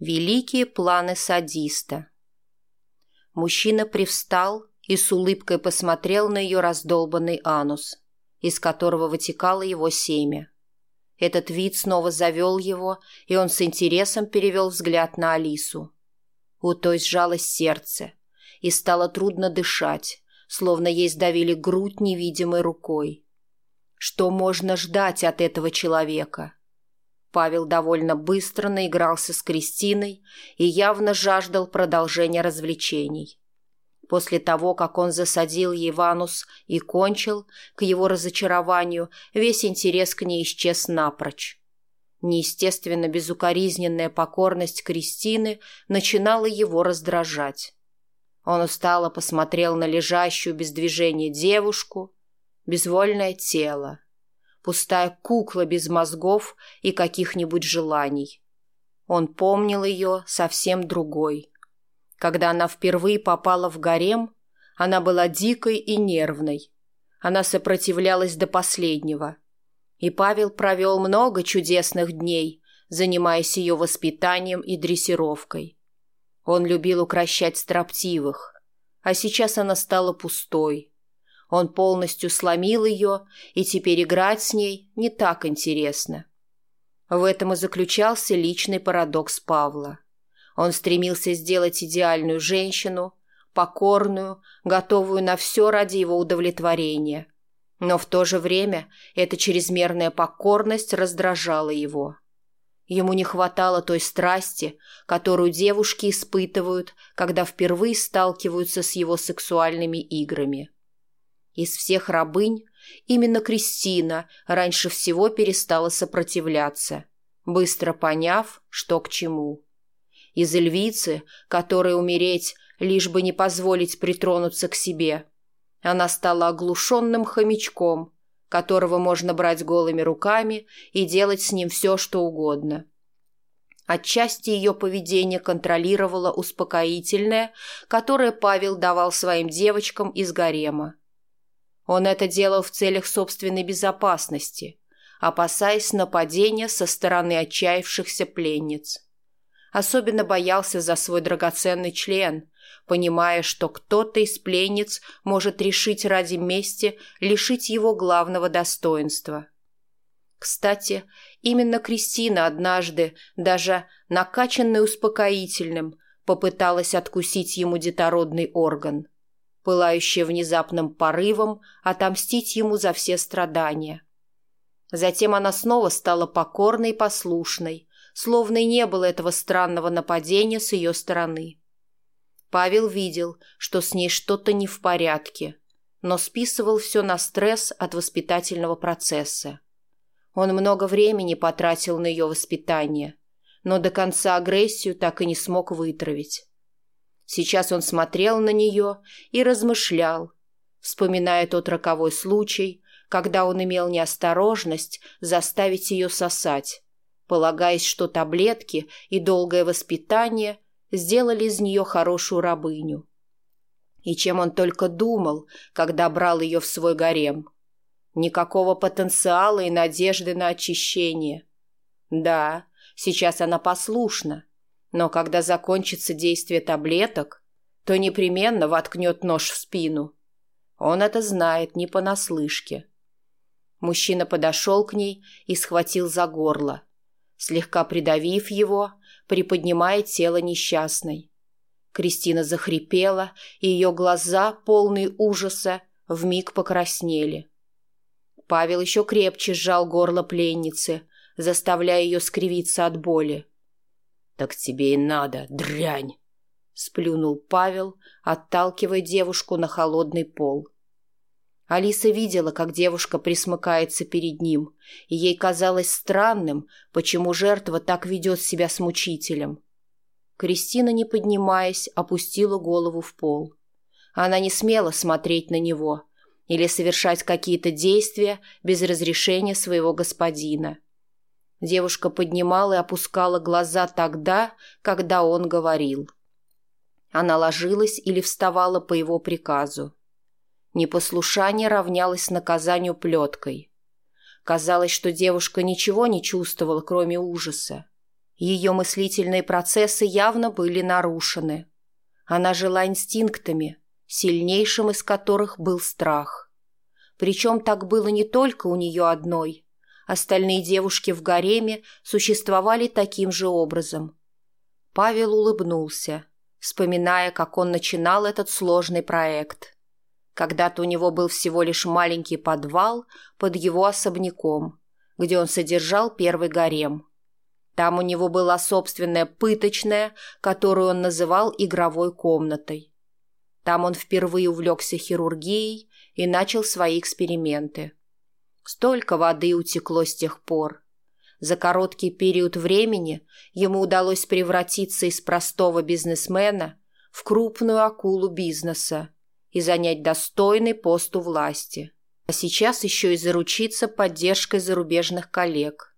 Великие планы садиста. Мужчина привстал и с улыбкой посмотрел на ее раздолбанный анус, из которого вытекало его семя. Этот вид снова завел его, и он с интересом перевел взгляд на Алису. У той сжалось сердце, и стало трудно дышать, словно ей сдавили грудь невидимой рукой. Что можно ждать от этого человека? Павел довольно быстро наигрался с Кристиной и явно жаждал продолжения развлечений. После того, как он засадил Иванус и кончил, к его разочарованию, весь интерес к ней исчез напрочь. Неестественно безукоризненная покорность Кристины начинала его раздражать. Он устало посмотрел на лежащую без движения девушку, безвольное тело, пустая кукла без мозгов и каких-нибудь желаний. Он помнил ее совсем другой. Когда она впервые попала в гарем, она была дикой и нервной. Она сопротивлялась до последнего. И Павел провел много чудесных дней, занимаясь ее воспитанием и дрессировкой. Он любил укращать строптивых, а сейчас она стала пустой, он полностью сломил ее, и теперь играть с ней не так интересно. В этом и заключался личный парадокс Павла. Он стремился сделать идеальную женщину, покорную, готовую на все ради его удовлетворения. Но в то же время эта чрезмерная покорность раздражала его. Ему не хватало той страсти, которую девушки испытывают, когда впервые сталкиваются с его сексуальными играми – из всех рабынь именно Кристина раньше всего перестала сопротивляться, быстро поняв, что к чему. Из львицы, которой умереть, лишь бы не позволить притронуться к себе, она стала оглушенным хомячком, которого можно брать голыми руками и делать с ним все, что угодно. Отчасти ее поведение контролировало успокоительное, которое Павел давал своим девочкам из гарема – он это делал в целях собственной безопасности, опасаясь нападения со стороны отчаявшихся пленниц. Особенно боялся за свой драгоценный член, понимая, что кто-то из пленниц может решить ради мести лишить его главного достоинства. Кстати, именно Кристина однажды, даже накачанная успокоительным, попыталась откусить ему детородный орган – пылающая внезапным порывом отомстить ему за все страдания. Затем она снова стала покорной и послушной, словно и не было этого странного нападения с ее стороны. Павел видел, что с ней что-то не в порядке, но списывал все на стресс от воспитательного процесса. Он много времени потратил на ее воспитание, но до конца агрессию так и не смог вытравить. Сейчас он смотрел на нее и размышлял, вспоминая тот роковой случай, когда он имел неосторожность заставить ее сосать, полагаясь, что таблетки и долгое воспитание сделали из нее хорошую рабыню. И чем он только думал, когда брал ее в свой гарем. Никакого потенциала и надежды на очищение. Да, сейчас она послушна, но когда закончится действие таблеток, то непременно воткнет нож в спину. Он это знает не понаслышке. Мужчина подошел к ней и схватил за горло, слегка придавив его, приподнимая тело несчастной. Кристина захрипела, и ее глаза, полные ужаса, вмиг покраснели. Павел еще крепче сжал горло пленницы, заставляя ее скривиться от боли. Так тебе и надо, дрянь!» Сплюнул Павел, отталкивая девушку на холодный пол. Алиса видела, как девушка присмыкается перед ним, и ей казалось странным, почему жертва так ведет себя с мучителем. Кристина, не поднимаясь, опустила голову в пол. Она не смела смотреть на него или совершать какие-то действия без разрешения своего господина. — Девушка поднимала и опускала глаза тогда, когда он говорил. Она ложилась или вставала по его приказу. Непослушание равнялось наказанию плеткой. Казалось, что девушка ничего не чувствовала, кроме ужаса. Ее мыслительные процессы явно были нарушены. Она жила инстинктами, сильнейшим из которых был страх. Причем так было не только у нее одной – Остальные девушки в гареме существовали таким же образом. Павел улыбнулся, вспоминая, как он начинал этот сложный проект. Когда-то у него был всего лишь маленький подвал под его особняком, где он содержал первый гарем. Там у него была собственная пыточная, которую он называл игровой комнатой. Там он впервые увлекся хирургией и начал свои эксперименты – Столько воды утекло с тех пор. За короткий период времени ему удалось превратиться из простого бизнесмена в крупную акулу бизнеса и занять достойный пост у власти. А сейчас еще и заручиться поддержкой зарубежных коллег.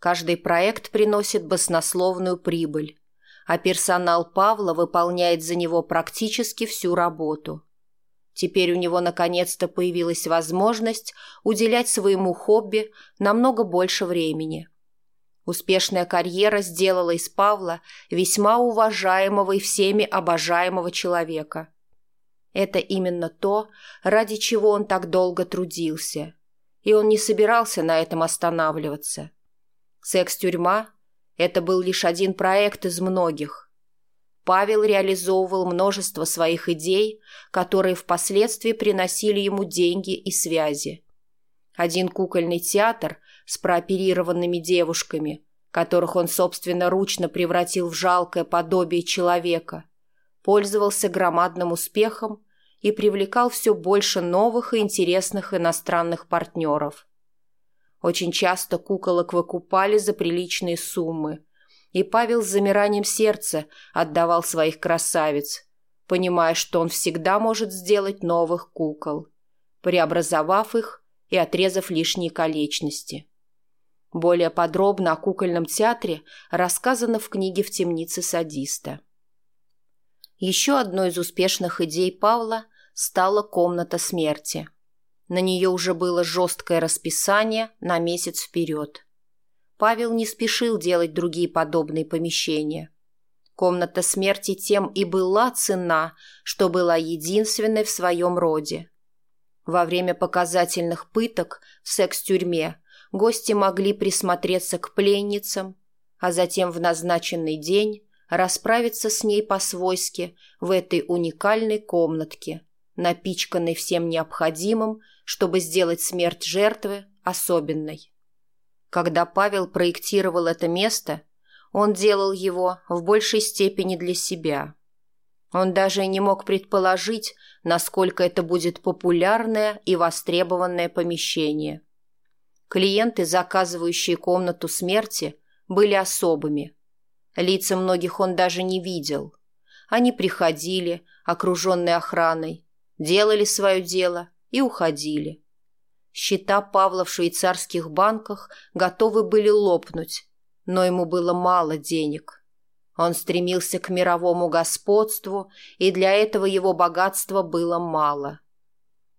Каждый проект приносит баснословную прибыль, а персонал Павла выполняет за него практически всю работу – Теперь у него наконец-то появилась возможность уделять своему хобби намного больше времени. Успешная карьера сделала из Павла весьма уважаемого и всеми обожаемого человека. Это именно то, ради чего он так долго трудился. И он не собирался на этом останавливаться. Секс-тюрьма – это был лишь один проект из многих – Павел реализовывал множество своих идей, которые впоследствии приносили ему деньги и связи. Один кукольный театр с прооперированными девушками, которых он собственноручно превратил в жалкое подобие человека, пользовался громадным успехом и привлекал все больше новых и интересных иностранных партнеров. Очень часто куколок выкупали за приличные суммы – и Павел с замиранием сердца отдавал своих красавиц, понимая, что он всегда может сделать новых кукол, преобразовав их и отрезав лишние колечности. Более подробно о кукольном театре рассказано в книге «В темнице садиста». Еще одной из успешных идей Павла стала комната смерти. На нее уже было жесткое расписание на месяц вперед – Павел не спешил делать другие подобные помещения. Комната смерти тем и была цена, что была единственной в своем роде. Во время показательных пыток в секс-тюрьме гости могли присмотреться к пленницам, а затем в назначенный день расправиться с ней по-свойски в этой уникальной комнатке, напичканной всем необходимым, чтобы сделать смерть жертвы особенной. Когда Павел проектировал это место, он делал его в большей степени для себя. Он даже не мог предположить, насколько это будет популярное и востребованное помещение. Клиенты, заказывающие комнату смерти, были особыми. Лица многих он даже не видел. Они приходили, окруженные охраной, делали свое дело и уходили. Счета Павла в швейцарских банках готовы были лопнуть, но ему было мало денег. Он стремился к мировому господству, и для этого его богатства было мало.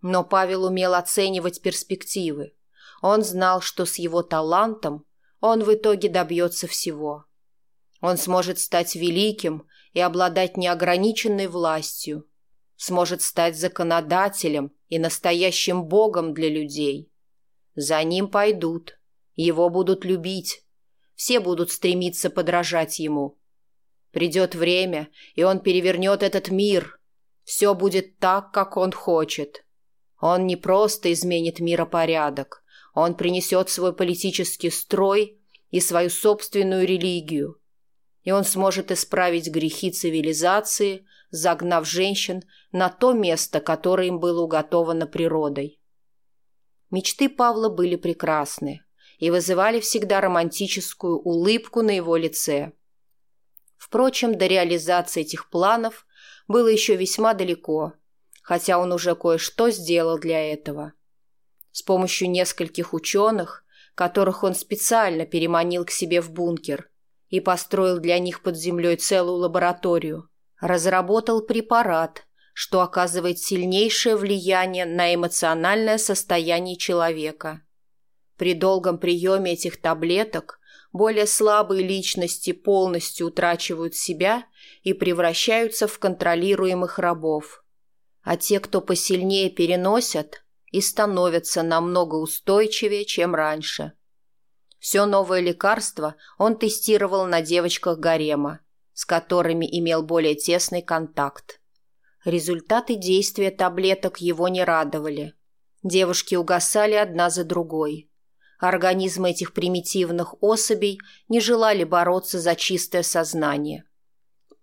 Но Павел умел оценивать перспективы. Он знал, что с его талантом он в итоге добьется всего. Он сможет стать великим и обладать неограниченной властью – сможет стать законодателем и настоящим богом для людей. За ним пойдут, его будут любить, все будут стремиться подражать ему. Придет время, и он перевернет этот мир. Все будет так, как он хочет. Он не просто изменит миропорядок, он принесет свой политический строй и свою собственную религию. И он сможет исправить грехи цивилизации – загнав женщин на то место, которое им было уготовано природой. Мечты Павла были прекрасны и вызывали всегда романтическую улыбку на его лице. Впрочем, до реализации этих планов было еще весьма далеко, хотя он уже кое-что сделал для этого. С помощью нескольких ученых, которых он специально переманил к себе в бункер – и построил для них под землей целую лабораторию, разработал препарат, что оказывает сильнейшее влияние на эмоциональное состояние человека. При долгом приеме этих таблеток более слабые личности полностью утрачивают себя и превращаются в контролируемых рабов. А те, кто посильнее переносят, и становятся намного устойчивее, чем раньше. Все новое лекарство он тестировал на девочках гарема – с которыми имел более тесный контакт. Результаты действия таблеток его не радовали. Девушки угасали одна за другой. Организмы этих примитивных особей не желали бороться за чистое сознание.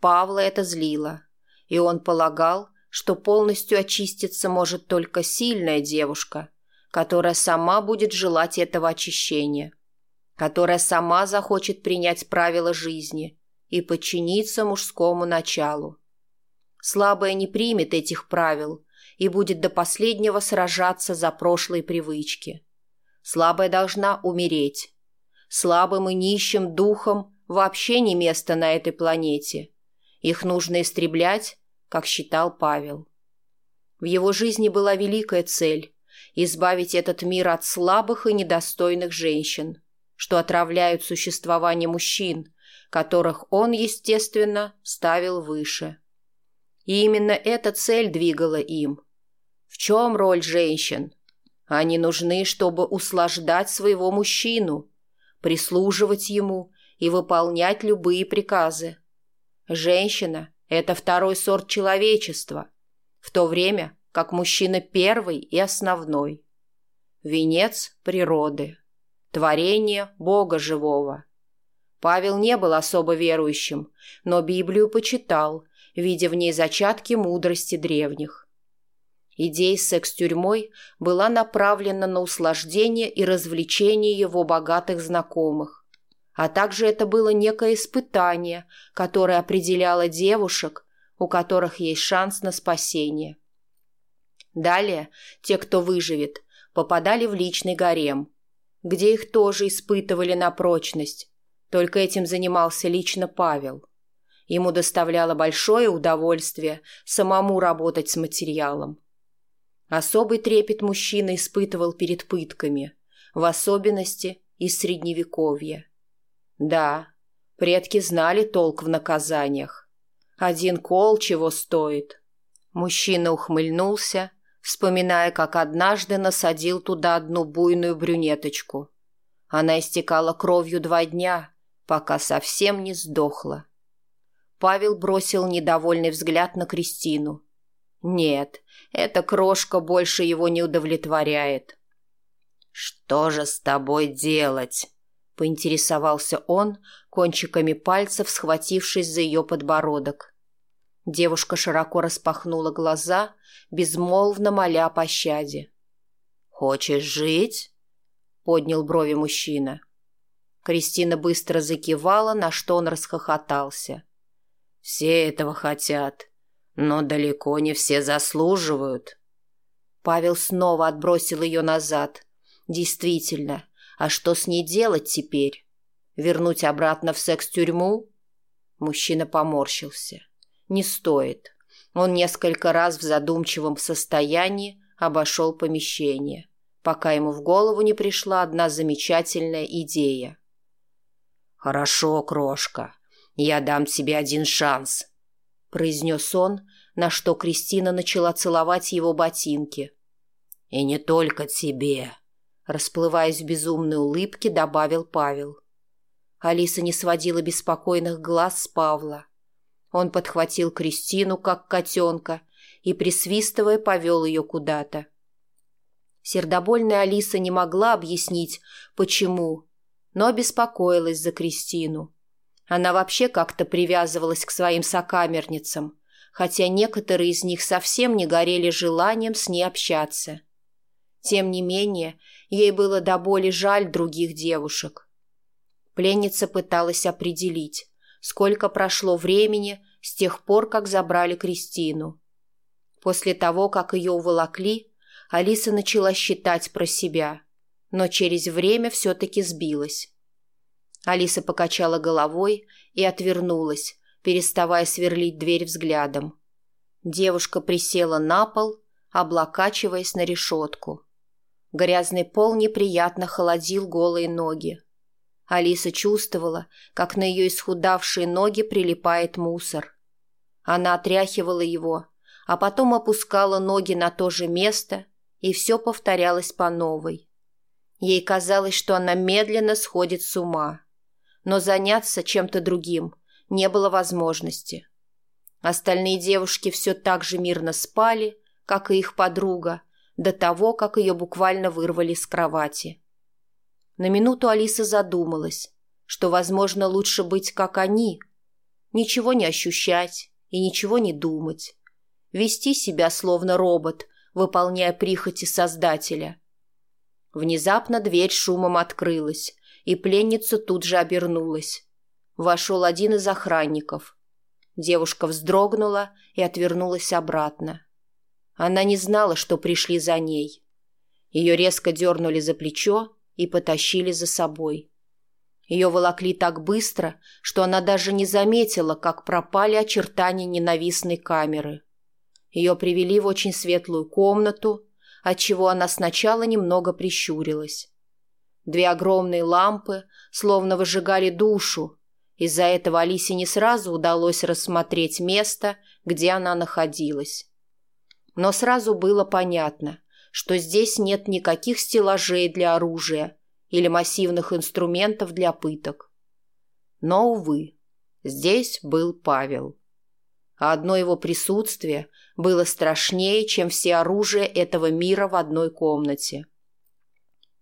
Павла это злило, и он полагал, что полностью очиститься может только сильная девушка, которая сама будет желать этого очищения, которая сама захочет принять правила жизни – и подчиниться мужскому началу. Слабая не примет этих правил и будет до последнего сражаться за прошлые привычки. Слабая должна умереть. Слабым и нищим духом вообще не место на этой планете. Их нужно истреблять, как считал Павел. В его жизни была великая цель – избавить этот мир от слабых и недостойных женщин, что отравляют существование мужчин – которых он, естественно, ставил выше. И именно эта цель двигала им. В чем роль женщин? Они нужны, чтобы услаждать своего мужчину, прислуживать ему и выполнять любые приказы. Женщина – это второй сорт человечества, в то время как мужчина первый и основной. Венец природы. Творение Бога живого – Павел не был особо верующим, но Библию почитал, видя в ней зачатки мудрости древних. Идея секс тюрьмой была направлена на услаждение и развлечение его богатых знакомых. А также это было некое испытание, которое определяло девушек, у которых есть шанс на спасение. Далее те, кто выживет, попадали в личный гарем, где их тоже испытывали на прочность, только этим занимался лично Павел. Ему доставляло большое удовольствие самому работать с материалом. Особый трепет мужчина испытывал перед пытками, в особенности из Средневековья. Да, предки знали толк в наказаниях. Один кол чего стоит. Мужчина ухмыльнулся, вспоминая, как однажды насадил туда одну буйную брюнеточку. Она истекала кровью два дня, пока совсем не сдохла. Павел бросил недовольный взгляд на Кристину. Нет, эта крошка больше его не удовлетворяет. «Что же с тобой делать?» – поинтересовался он, кончиками пальцев схватившись за ее подбородок. Девушка широко распахнула глаза, безмолвно моля о пощаде. «Хочешь жить?» – поднял брови мужчина. Кристина быстро закивала, на что он расхохотался. «Все этого хотят, но далеко не все заслуживают». Павел снова отбросил ее назад. «Действительно, а что с ней делать теперь? Вернуть обратно в секс-тюрьму?» Мужчина поморщился. «Не стоит». Он несколько раз в задумчивом состоянии обошел помещение, пока ему в голову не пришла одна замечательная идея. «Хорошо, крошка, я дам тебе один шанс», — произнес он, на что Кристина начала целовать его ботинки. «И не только тебе», — расплываясь в безумной улыбке, добавил Павел. Алиса не сводила беспокойных глаз с Павла. Он подхватил Кристину, как котенка, и, присвистывая, повел ее куда-то. Сердобольная Алиса не могла объяснить, почему, но беспокоилась за Кристину. Она вообще как-то привязывалась к своим сокамерницам, хотя некоторые из них совсем не горели желанием с ней общаться. Тем не менее, ей было до боли жаль других девушек. Пленница пыталась определить, сколько прошло времени с тех пор, как забрали Кристину. После того, как ее уволокли, Алиса начала считать про себя – но через время все-таки сбилась. Алиса покачала головой и отвернулась, переставая сверлить дверь взглядом. Девушка присела на пол, облокачиваясь на решетку. Грязный пол неприятно холодил голые ноги. Алиса чувствовала, как на ее исхудавшие ноги прилипает мусор. Она отряхивала его, а потом опускала ноги на то же место, и все повторялось по новой. Ей казалось, что она медленно сходит с ума. Но заняться чем-то другим не было возможности. Остальные девушки все так же мирно спали, как и их подруга, до того, как ее буквально вырвали с кровати. На минуту Алиса задумалась, что, возможно, лучше быть как они, ничего не ощущать и ничего не думать, вести себя словно робот, выполняя прихоти Создателя – Внезапно дверь шумом открылась, и пленница тут же обернулась. Вошел один из охранников. Девушка вздрогнула и отвернулась обратно. Она не знала, что пришли за ней. Ее резко дернули за плечо и потащили за собой. Ее волокли так быстро, что она даже не заметила, как пропали очертания ненавистной камеры. Ее привели в очень светлую комнату – отчего она сначала немного прищурилась. Две огромные лампы словно выжигали душу. Из-за этого Алисе не сразу удалось рассмотреть место, где она находилась. Но сразу было понятно, что здесь нет никаких стеллажей для оружия или массивных инструментов для пыток. Но, увы, здесь был Павел. А одно его присутствие – было страшнее, чем все оружие этого мира в одной комнате.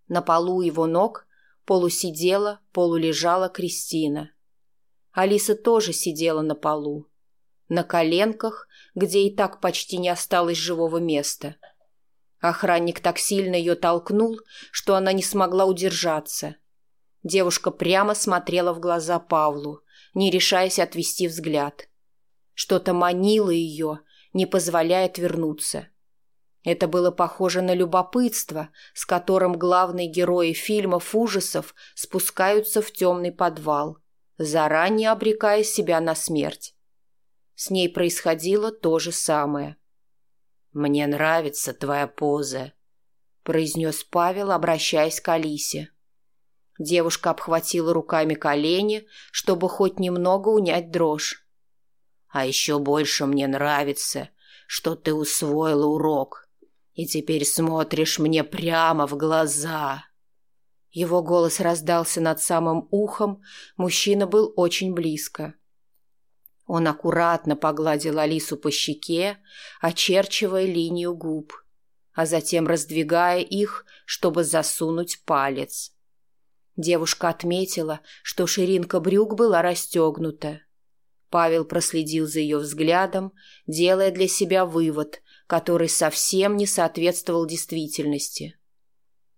На полу его ног полусидела, полулежала Кристина. Алиса тоже сидела на полу, на коленках, где и так почти не осталось живого места. Охранник так сильно ее толкнул, что она не смогла удержаться. Девушка прямо смотрела в глаза Павлу, не решаясь отвести взгляд. Что-то манило ее, не позволяет вернуться. Это было похоже на любопытство, с которым главные герои фильмов ужасов спускаются в темный подвал, заранее обрекая себя на смерть. С ней происходило то же самое. «Мне нравится твоя поза», — произнес Павел, обращаясь к Алисе. Девушка обхватила руками колени, чтобы хоть немного унять дрожь. А еще больше мне нравится, что ты усвоила урок и теперь смотришь мне прямо в глаза». Его голос раздался над самым ухом, мужчина был очень близко. Он аккуратно погладил Алису по щеке, очерчивая линию губ, а затем раздвигая их, чтобы засунуть палец. Девушка отметила, что ширинка брюк была расстегнута. Павел проследил за ее взглядом, делая для себя вывод, который совсем не соответствовал действительности.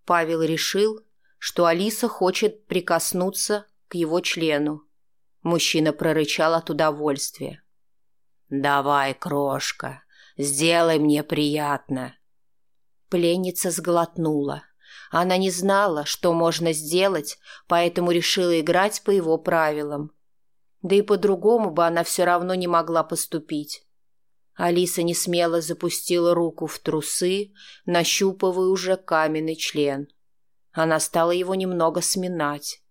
Павел решил, что Алиса хочет прикоснуться к его члену. Мужчина прорычал от удовольствия. «Давай, крошка, сделай мне приятно». Пленница сглотнула. Она не знала, что можно сделать, поэтому решила играть по его правилам – да и по-другому бы она все равно не могла поступить. Алиса не смело запустила руку в трусы, нащупывая уже каменный член. Она стала его немного сминать.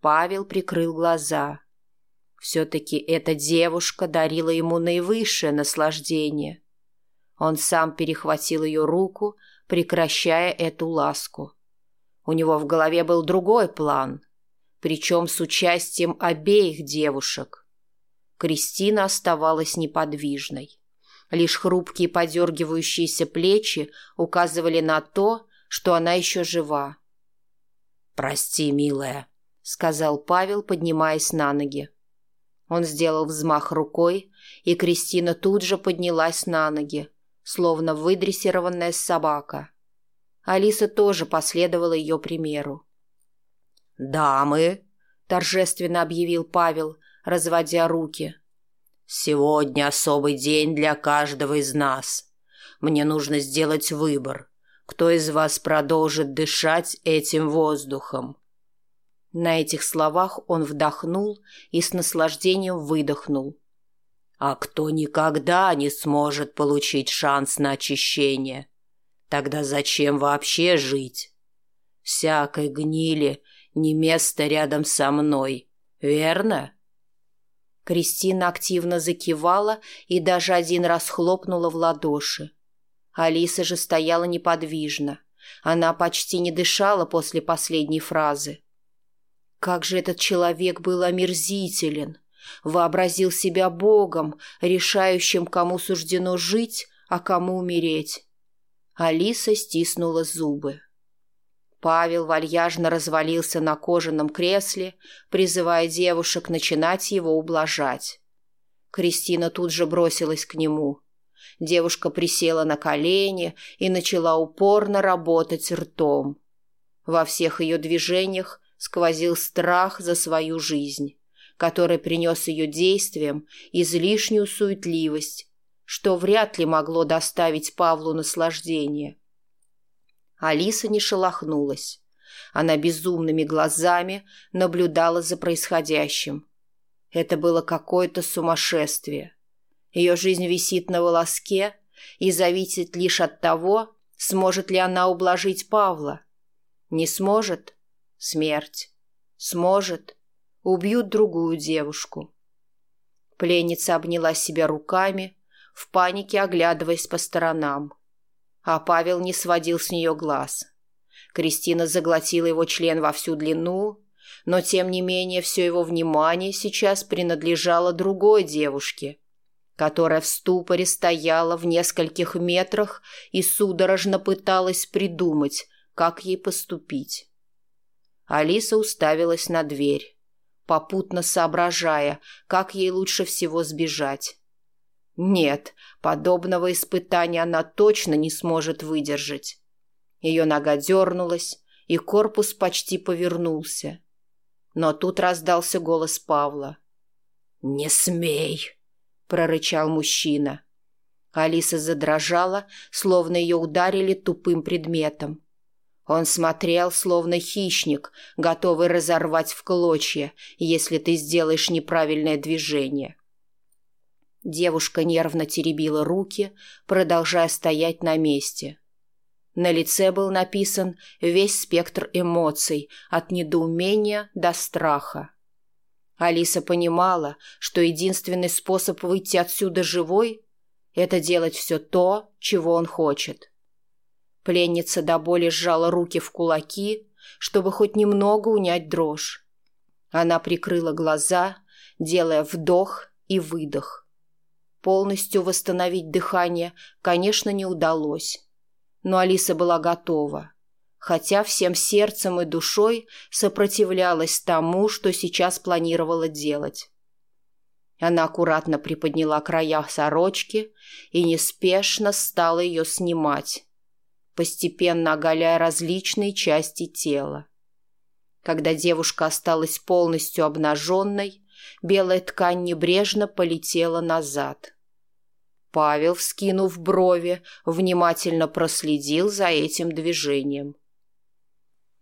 Павел прикрыл глаза. Все-таки эта девушка дарила ему наивысшее наслаждение. Он сам перехватил ее руку, прекращая эту ласку. У него в голове был другой план — причем с участием обеих девушек. Кристина оставалась неподвижной. Лишь хрупкие подергивающиеся плечи указывали на то, что она еще жива. «Прости, милая», — сказал Павел, поднимаясь на ноги. Он сделал взмах рукой, и Кристина тут же поднялась на ноги, словно выдрессированная собака. Алиса тоже последовала ее примеру. «Дамы!» – торжественно объявил Павел, разводя руки. «Сегодня особый день для каждого из нас. Мне нужно сделать выбор, кто из вас продолжит дышать этим воздухом». На этих словах он вдохнул и с наслаждением выдохнул. «А кто никогда не сможет получить шанс на очищение? Тогда зачем вообще жить?» всякой гнили не место рядом со мной, верно?» Кристина активно закивала и даже один раз хлопнула в ладоши. Алиса же стояла неподвижно. Она почти не дышала после последней фразы. Как же этот человек был омерзителен! Вообразил себя богом, решающим, кому суждено жить, а кому умереть. Алиса стиснула зубы. Павел вальяжно развалился на кожаном кресле, призывая девушек начинать его ублажать. Кристина тут же бросилась к нему. Девушка присела на колени и начала упорно работать ртом. Во всех ее движениях сквозил страх за свою жизнь, который принес ее действиям излишнюю суетливость, что вряд ли могло доставить Павлу наслаждение. Алиса не шелохнулась. Она безумными глазами наблюдала за происходящим. Это было какое-то сумасшествие. Ее жизнь висит на волоске и зависит лишь от того, сможет ли она ублажить Павла. Не сможет – смерть. Сможет – убьют другую девушку. Пленница обняла себя руками, в панике оглядываясь по сторонам а Павел не сводил с нее глаз. Кристина заглотила его член во всю длину, но тем не менее все его внимание сейчас принадлежало другой девушке, которая в ступоре стояла в нескольких метрах и судорожно пыталась придумать, как ей поступить. Алиса уставилась на дверь, попутно соображая, как ей лучше всего сбежать. Нет, подобного испытания она точно не сможет выдержать. Ее нога дернулась, и корпус почти повернулся. Но тут раздался голос Павла. «Не смей!» – прорычал мужчина. Алиса задрожала, словно ее ударили тупым предметом. Он смотрел, словно хищник, готовый разорвать в клочья, если ты сделаешь неправильное движение. Девушка нервно теребила руки, продолжая стоять на месте. На лице был написан весь спектр эмоций, от недоумения до страха. Алиса понимала, что единственный способ выйти отсюда живой – это делать все то, чего он хочет. Пленница до боли сжала руки в кулаки, чтобы хоть немного унять дрожь. Она прикрыла глаза, делая вдох и выдох. Полностью восстановить дыхание, конечно, не удалось. Но Алиса была готова. Хотя всем сердцем и душой сопротивлялась тому, что сейчас планировала делать. Она аккуратно приподняла края сорочки и неспешно стала ее снимать, постепенно оголяя различные части тела. Когда девушка осталась полностью обнаженной, белая ткань небрежно полетела назад. Павел, вскинув брови, внимательно проследил за этим движением.